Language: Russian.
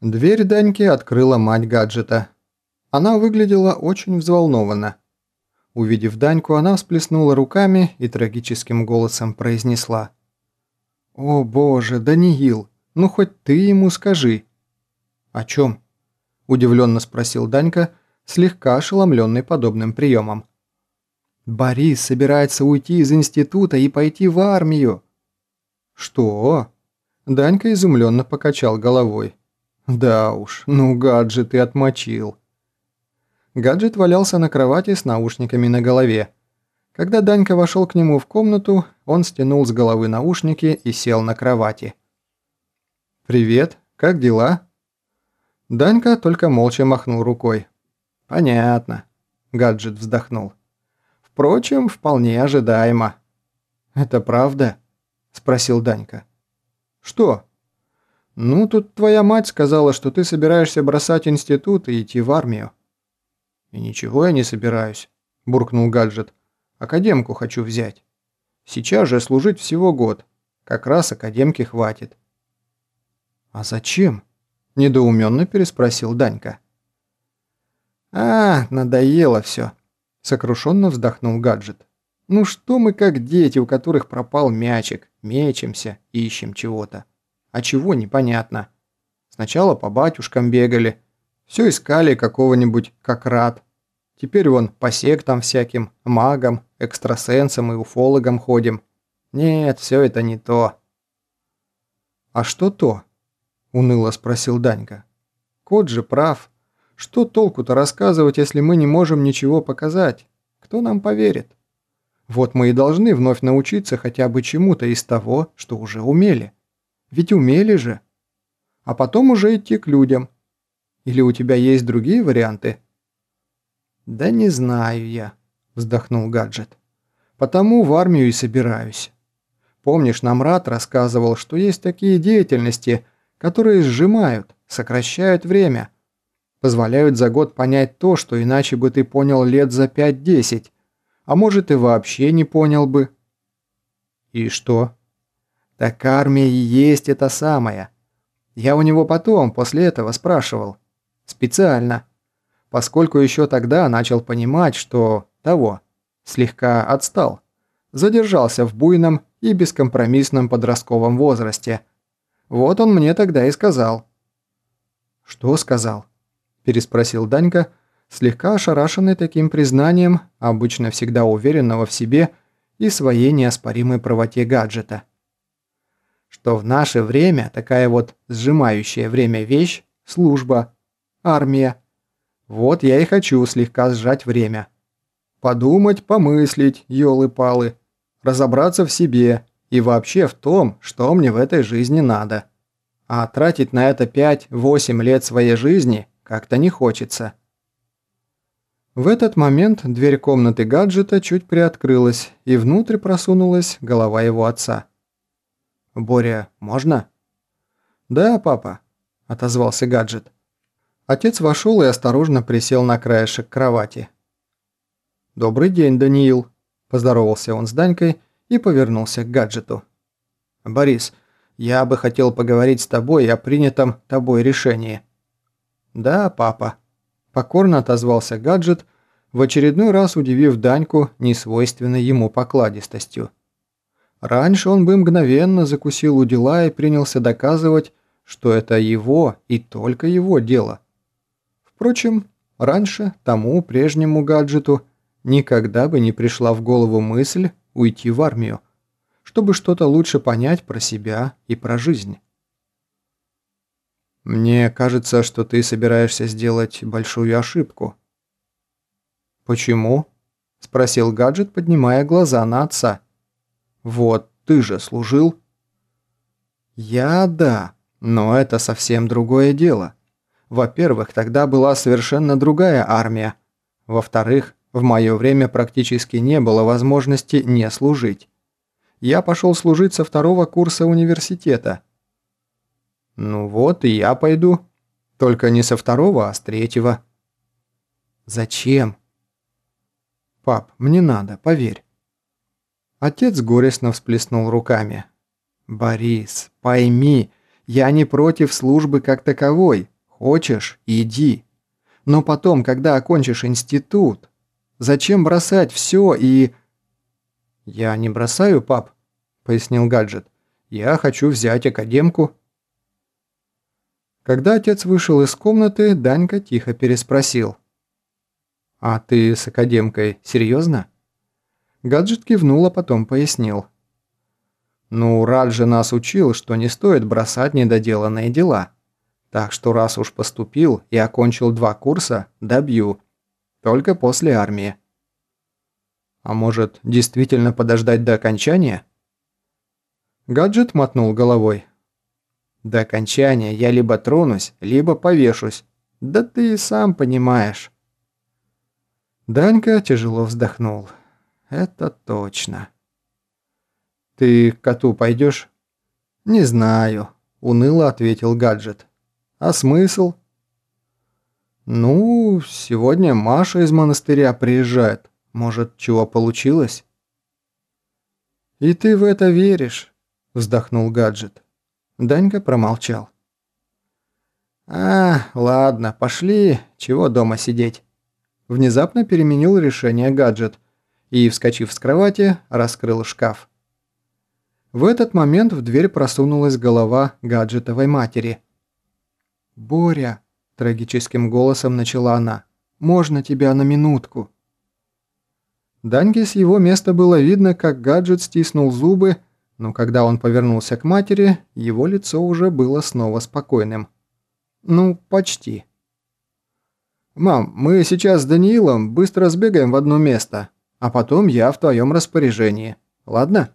Дверь Даньки открыла мать гаджета. Она выглядела очень взволнованно. Увидев Даньку, она всплеснула руками и трагическим голосом произнесла. «О боже, Даниил, ну хоть ты ему скажи». «О чем?» – удивленно спросил Данька, слегка ошеломленный подобным приемом. «Борис собирается уйти из института и пойти в армию». «Что?» Данька изумленно покачал головой. Да уж, ну гаджет и отмочил. Гаджет валялся на кровати с наушниками на голове. Когда Данька вошел к нему в комнату, он стянул с головы наушники и сел на кровати. «Привет, как дела?» Данька только молча махнул рукой. «Понятно», – гаджет вздохнул. «Впрочем, вполне ожидаемо». «Это правда?» – спросил Данька. «Что?» «Ну, тут твоя мать сказала, что ты собираешься бросать институт и идти в армию». «И ничего я не собираюсь», – буркнул гаджет. «Академку хочу взять. Сейчас же служить всего год. Как раз академки хватит». «А зачем?» – недоуменно переспросил Данька. «А, надоело все», – сокрушенно вздохнул гаджет. «Ну что мы как дети, у которых пропал мячик, мечемся, ищем чего-то». А чего, непонятно. Сначала по батюшкам бегали, все искали какого-нибудь как рад. Теперь вон по сектам всяким, магам, экстрасенсам и уфологам ходим. Нет, все это не то. А что то? Уныло спросил Данька. Кот же прав. Что толку-то рассказывать, если мы не можем ничего показать? Кто нам поверит? Вот мы и должны вновь научиться хотя бы чему-то из того, что уже умели. Ведь умели же. А потом уже идти к людям. Или у тебя есть другие варианты? Да не знаю я, вздохнул гаджет. Потому в армию и собираюсь. Помнишь, нам Рад рассказывал, что есть такие деятельности, которые сжимают, сокращают время, позволяют за год понять то, что иначе бы ты понял лет за 5-10, а может и вообще не понял бы. И что? Так армия и есть это самое. Я у него потом, после этого, спрашивал. Специально. Поскольку еще тогда начал понимать, что того, слегка отстал. Задержался в буйном и бескомпромиссном подростковом возрасте. Вот он мне тогда и сказал. «Что сказал?» – переспросил Данька, слегка ошарашенный таким признанием, обычно всегда уверенного в себе и своей неоспоримой правоте гаджета что в наше время такая вот сжимающая время вещь – служба, армия. Вот я и хочу слегка сжать время. Подумать, помыслить, елы-палы, разобраться в себе и вообще в том, что мне в этой жизни надо. А тратить на это 5-8 лет своей жизни как-то не хочется. В этот момент дверь комнаты гаджета чуть приоткрылась, и внутрь просунулась голова его отца. «Боря, можно?» «Да, папа», – отозвался гаджет. Отец вошел и осторожно присел на краешек кровати. «Добрый день, Даниил», – поздоровался он с Данькой и повернулся к гаджету. «Борис, я бы хотел поговорить с тобой о принятом тобой решении». «Да, папа», – покорно отозвался гаджет, в очередной раз удивив Даньку несвойственной ему покладистостью. Раньше он бы мгновенно закусил у дела и принялся доказывать, что это его и только его дело. Впрочем, раньше тому прежнему гаджету никогда бы не пришла в голову мысль уйти в армию, чтобы что-то лучше понять про себя и про жизнь. «Мне кажется, что ты собираешься сделать большую ошибку». «Почему?» – спросил гаджет, поднимая глаза на отца. Вот, ты же служил?» «Я да, но это совсем другое дело. Во-первых, тогда была совершенно другая армия. Во-вторых, в мое время практически не было возможности не служить. Я пошел служить со второго курса университета. Ну вот и я пойду. Только не со второго, а с третьего. Зачем? Пап, мне надо, поверь. Отец горестно всплеснул руками. «Борис, пойми, Я не против службы как таковой. Хочешь – иди. Но потом, когда окончишь институт, зачем бросать все и... «Я не бросаю, пап», – пояснил гаджет. «Я хочу взять академку». Когда отец вышел из комнаты, Данька тихо переспросил. «А ты с академкой серьезно?» Гаджет кивнул, а потом пояснил. «Ну, Рад же нас учил, что не стоит бросать недоделанные дела. Так что раз уж поступил и окончил два курса, добью. Только после армии». «А может, действительно подождать до окончания?» Гаджет мотнул головой. «До окончания я либо тронусь, либо повешусь. Да ты и сам понимаешь». Данька тяжело вздохнул. «Это точно». «Ты к коту пойдешь?» «Не знаю», – уныло ответил гаджет. «А смысл?» «Ну, сегодня Маша из монастыря приезжает. Может, чего получилось?» «И ты в это веришь?» – вздохнул гаджет. Данька промолчал. «А, ладно, пошли, чего дома сидеть?» Внезапно переменил решение гаджет и, вскочив с кровати, раскрыл шкаф. В этот момент в дверь просунулась голова гаджетовой матери. «Боря», – трагическим голосом начала она, – «можно тебя на минутку?» Даньке с его места было видно, как гаджет стиснул зубы, но когда он повернулся к матери, его лицо уже было снова спокойным. Ну, почти. «Мам, мы сейчас с Даниилом быстро сбегаем в одно место, а потом я в твоем распоряжении. Ладно?»